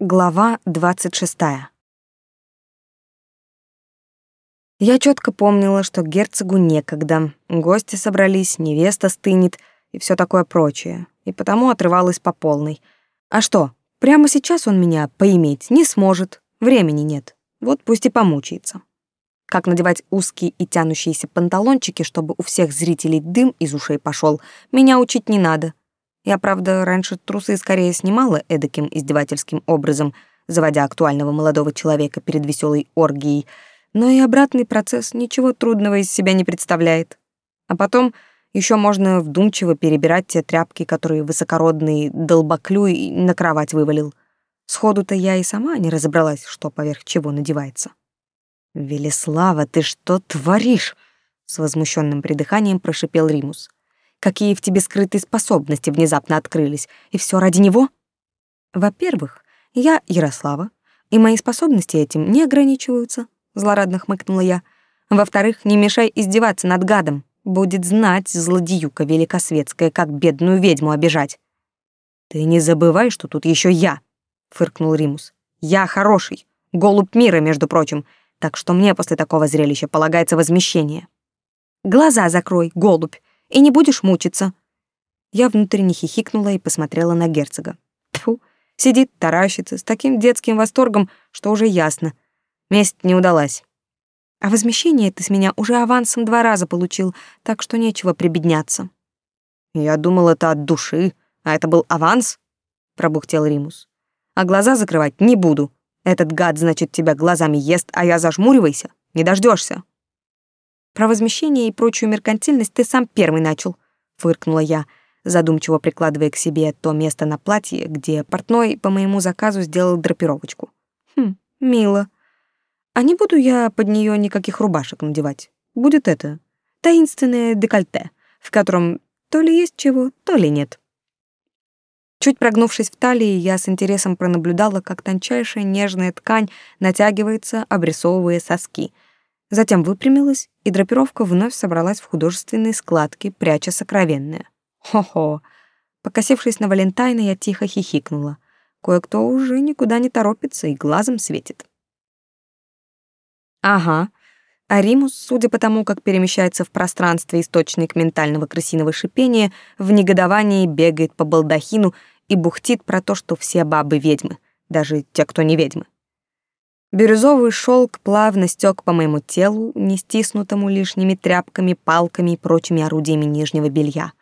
Глава 26. Я четко помнила, что герцогу некогда, гости собрались, невеста стынет и все такое прочее, и потому отрывалась по полной. А что, прямо сейчас он меня поиметь не сможет, времени нет, вот пусть и помучается. Как надевать узкие и тянущиеся панталончики, чтобы у всех зрителей дым из ушей пошел, меня учить не надо. Я, правда, раньше трусы скорее снимала эдаким издевательским образом, заводя актуального молодого человека перед веселой оргией, но и обратный процесс ничего трудного из себя не представляет. А потом еще можно вдумчиво перебирать те тряпки, которые высокородный долбоклюй на кровать вывалил. Сходу-то я и сама не разобралась, что поверх чего надевается. «Велеслава, ты что творишь?» — с возмущенным придыханием прошипел Римус какие в тебе скрытые способности внезапно открылись, и все ради него? Во-первых, я Ярослава, и мои способности этим не ограничиваются, злорадно хмыкнула я. Во-вторых, не мешай издеваться над гадом, будет знать злодеюка великосветская, как бедную ведьму обижать. Ты не забывай, что тут еще я, фыркнул Римус. Я хороший, голубь мира, между прочим, так что мне после такого зрелища полагается возмещение. Глаза закрой, голубь, и не будешь мучиться». Я внутренне хихикнула и посмотрела на герцога. Тьфу, сидит, таращится, с таким детским восторгом, что уже ясно. Месть не удалась. А возмещение ты с меня уже авансом два раза получил, так что нечего прибедняться. Я думал, это от души, а это был аванс, пробухтел Римус. А глаза закрывать не буду. Этот гад, значит, тебя глазами ест, а я зажмуривайся, не дождешься. Про возмещение и прочую меркантильность ты сам первый начал, фыркнула я, задумчиво прикладывая к себе то место на платье, где портной по моему заказу сделал драпировочку. Хм, мило. А не буду я под нее никаких рубашек надевать. Будет это таинственное декольте, в котором то ли есть чего, то ли нет. Чуть прогнувшись в талии, я с интересом пронаблюдала, как тончайшая нежная ткань натягивается, обрисовывая соски — Затем выпрямилась, и драпировка вновь собралась в художественные складки, пряча сокровенное. Хо-хо. Покосившись на Валентайна, я тихо хихикнула. Кое-кто уже никуда не торопится и глазом светит. Ага. А Римус, судя по тому, как перемещается в пространстве источник ментального крысиного шипения, в негодовании бегает по балдахину и бухтит про то, что все бабы ведьмы, даже те, кто не ведьмы. Бирюзовый шелк плавно стек по моему телу, не стиснутому лишними тряпками, палками и прочими орудиями нижнего белья.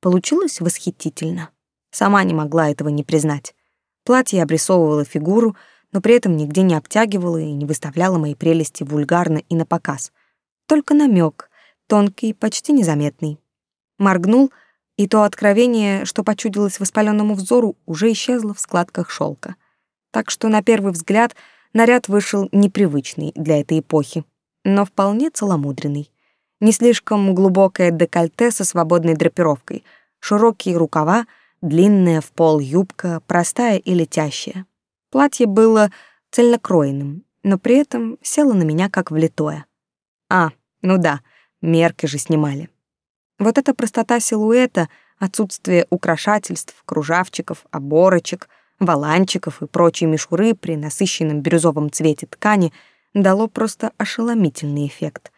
Получилось восхитительно. Сама не могла этого не признать. Платье обрисовывало фигуру, но при этом нигде не обтягивало и не выставляло мои прелести вульгарно и на показ. Только намек, тонкий, почти незаметный. Моргнул, и то откровение, что почудилось воспаленному взору, уже исчезло в складках шелка. Так что на первый взгляд — Наряд вышел непривычный для этой эпохи, но вполне целомудренный. Не слишком глубокое декольте со свободной драпировкой, широкие рукава, длинная в пол юбка, простая и летящая. Платье было цельнокроенным, но при этом село на меня как влитое. А, ну да, мерки же снимали. Вот эта простота силуэта, отсутствие украшательств, кружавчиков, оборочек — валанчиков и прочей мишуры при насыщенном бирюзовом цвете ткани дало просто ошеломительный эффект.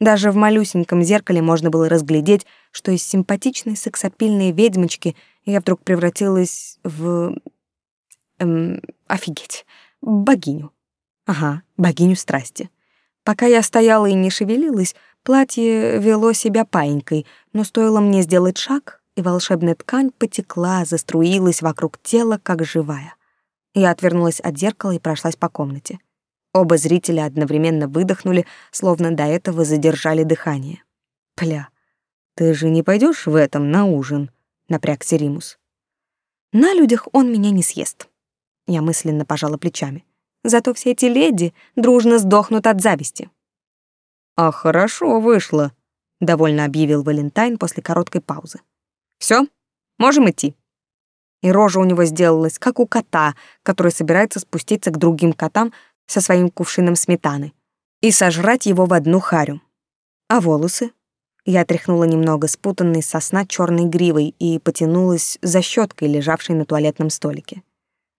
Даже в малюсеньком зеркале можно было разглядеть, что из симпатичной сексапильной ведьмочки я вдруг превратилась в... Эм, офигеть, богиню. Ага, богиню страсти. Пока я стояла и не шевелилась, платье вело себя паинькой, но стоило мне сделать шаг, и волшебная ткань потекла, заструилась вокруг тела, как живая. Я отвернулась от зеркала и прошлась по комнате. Оба зрителя одновременно выдохнули, словно до этого задержали дыхание. «Пля, ты же не пойдешь в этом на ужин?» — напрягся Римус. «На людях он меня не съест». Я мысленно пожала плечами. «Зато все эти леди дружно сдохнут от зависти». «А хорошо вышло», — довольно объявил Валентайн после короткой паузы. Все, можем идти. И рожа у него сделалась, как у кота, который собирается спуститься к другим котам со своим кувшином сметаны и сожрать его в одну харю. А волосы? Я тряхнула немного спутанной сосна черной гривой и потянулась за щеткой, лежавшей на туалетном столике.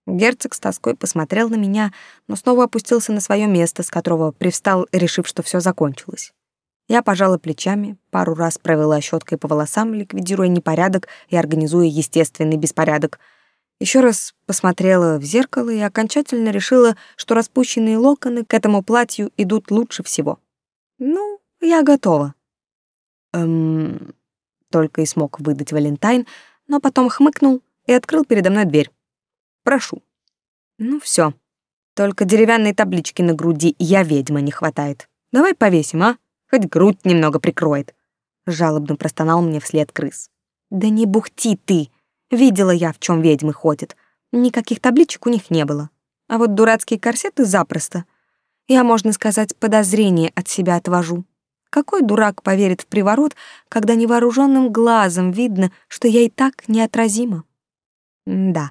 Герцог с тоской посмотрел на меня, но снова опустился на свое место, с которого привстал, решив, что все закончилось. Я пожала плечами, пару раз провела щеткой по волосам, ликвидируя непорядок и организуя естественный беспорядок. Еще раз посмотрела в зеркало и окончательно решила, что распущенные локоны к этому платью идут лучше всего. Ну, я готова. Эм, только и смог выдать Валентайн, но потом хмыкнул и открыл передо мной дверь. Прошу. Ну все. Только деревянной таблички на груди «Я ведьма» не хватает. Давай повесим, а? Хоть грудь немного прикроет. Жалобно простонал мне вслед крыс. Да не бухти ты. Видела я, в чем ведьмы ходят. Никаких табличек у них не было. А вот дурацкие корсеты запросто. Я, можно сказать, подозрение от себя отвожу. Какой дурак поверит в приворот, когда невооруженным глазом видно, что я и так неотразима? Да.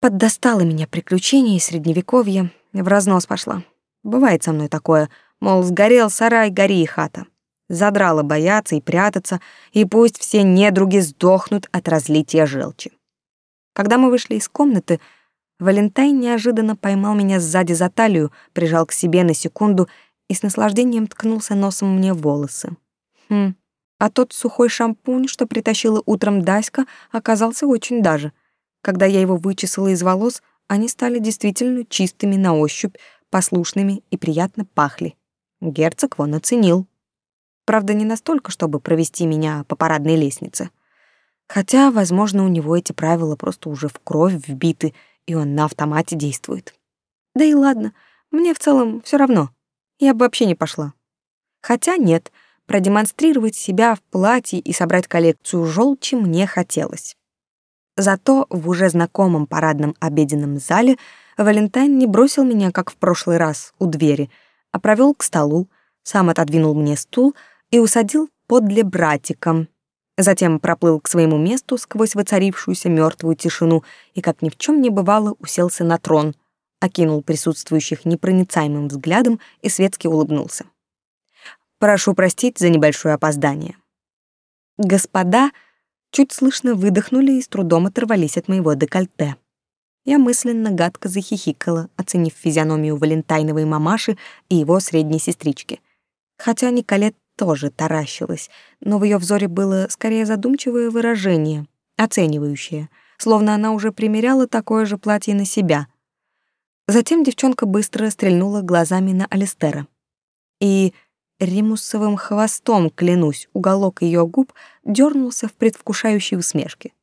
Поддостало меня приключение и средневековье, в разнос пошла. Бывает со мной такое, мол, сгорел сарай, гори и хата. Задрала бояться и прятаться, и пусть все недруги сдохнут от разлития желчи. Когда мы вышли из комнаты, Валентайн неожиданно поймал меня сзади за талию, прижал к себе на секунду и с наслаждением ткнулся носом мне в волосы. Хм, а тот сухой шампунь, что притащила утром Даська, оказался очень даже — когда я его вычесала из волос, они стали действительно чистыми на ощупь, послушными и приятно пахли. Герцог вон оценил. Правда, не настолько, чтобы провести меня по парадной лестнице. Хотя, возможно, у него эти правила просто уже в кровь вбиты, и он на автомате действует. Да и ладно, мне в целом все равно. Я бы вообще не пошла. Хотя нет, продемонстрировать себя в платье и собрать коллекцию желчи мне хотелось. Зато в уже знакомом парадном обеденном зале Валентайн не бросил меня, как в прошлый раз, у двери, а провел к столу, сам отодвинул мне стул и усадил подле братиком. Затем проплыл к своему месту сквозь воцарившуюся мертвую тишину и, как ни в чем не бывало, уселся на трон, окинул присутствующих непроницаемым взглядом и светски улыбнулся. «Прошу простить за небольшое опоздание». «Господа», чуть слышно выдохнули и с трудом оторвались от моего декольте. Я мысленно гадко захихикала, оценив физиономию Валентайновой мамаши и его средней сестрички. Хотя Николет тоже таращилась, но в ее взоре было скорее задумчивое выражение, оценивающее, словно она уже примеряла такое же платье на себя. Затем девчонка быстро стрельнула глазами на Алистера. И римусовым хвостом, клянусь, уголок ее губ дернулся в предвкушающей усмешке.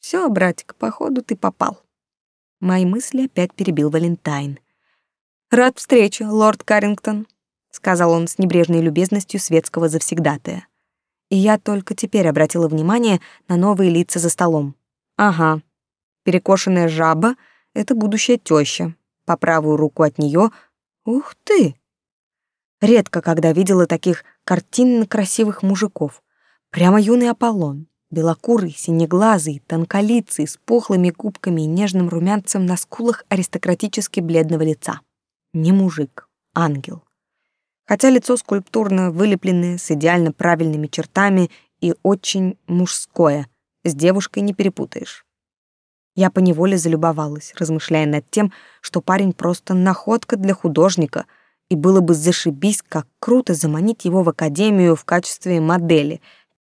Все, братик, походу ты попал. Мои мысли опять перебил Валентайн. Рад встрече, лорд Каррингтон, сказал он с небрежной любезностью светского завсегдатая. И я только теперь обратила внимание на новые лица за столом. Ага. Перекошенная жаба это будущая теща. По правую руку от нее, ух ты, Редко когда видела таких картинно красивых мужиков. Прямо юный Аполлон, белокурый, синеглазый, тонколицый, с пухлыми губками и нежным румянцем на скулах аристократически бледного лица. Не мужик, ангел. Хотя лицо скульптурно вылепленное, с идеально правильными чертами и очень мужское, с девушкой не перепутаешь. Я поневоле залюбовалась, размышляя над тем, что парень просто находка для художника — и было бы зашибись, как круто заманить его в академию в качестве модели,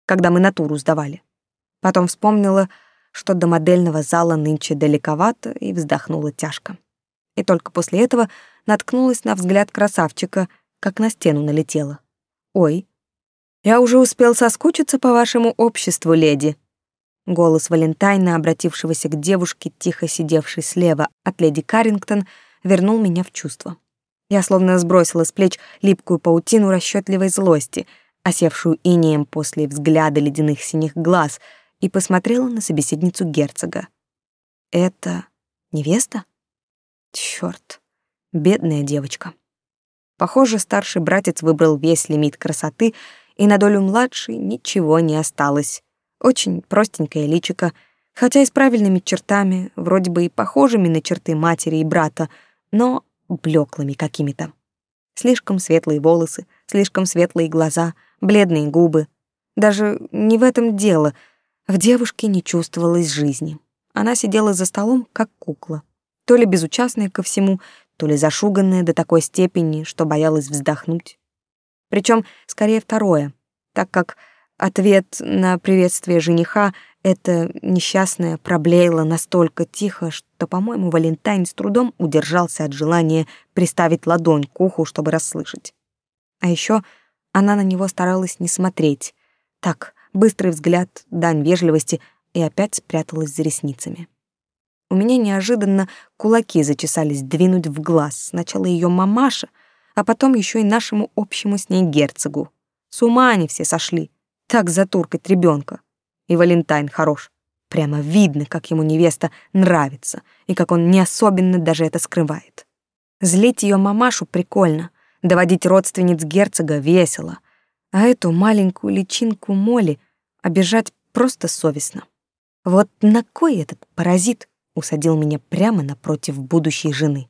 когда мы натуру сдавали. Потом вспомнила, что до модельного зала нынче далековато, и вздохнула тяжко. И только после этого наткнулась на взгляд красавчика, как на стену налетела. «Ой, я уже успел соскучиться по вашему обществу, леди». Голос Валентайна, обратившегося к девушке, тихо сидевшей слева от леди Каррингтон, вернул меня в чувство. Я словно сбросила с плеч липкую паутину расчетливой злости, осевшую инеем после взгляда ледяных синих глаз, и посмотрела на собеседницу герцога. Это невеста? Чёрт, бедная девочка. Похоже, старший братец выбрал весь лимит красоты, и на долю младшей ничего не осталось. Очень простенькое личико, хотя и с правильными чертами, вроде бы и похожими на черты матери и брата, но блеклыми какими-то. Слишком светлые волосы, слишком светлые глаза, бледные губы. Даже не в этом дело. В девушке не чувствовалось жизни. она сидела за столом, как кукла, то ли безучастная ко всему, то ли зашуганная до такой степени, что боялась вздохнуть. Причем скорее второе, так как ответ на приветствие жениха эта несчастная проблеяла настолько тихо, что, по-моему, Валентайн с трудом удержался от желания приставить ладонь к уху, чтобы расслышать. А еще она на него старалась не смотреть. Так, быстрый взгляд, дань вежливости, и опять спряталась за ресницами. У меня неожиданно кулаки зачесались двинуть в глаз. Сначала ее мамаша, а потом еще и нашему общему с ней герцогу. С ума они все сошли. Так затуркать ребенка. И Валентайн хорош. Прямо видно, как ему невеста нравится, и как он не особенно даже это скрывает. Злить ее мамашу прикольно, доводить родственниц герцога весело, а эту маленькую личинку Моли обижать просто совестно. Вот на кой этот паразит усадил меня прямо напротив будущей жены?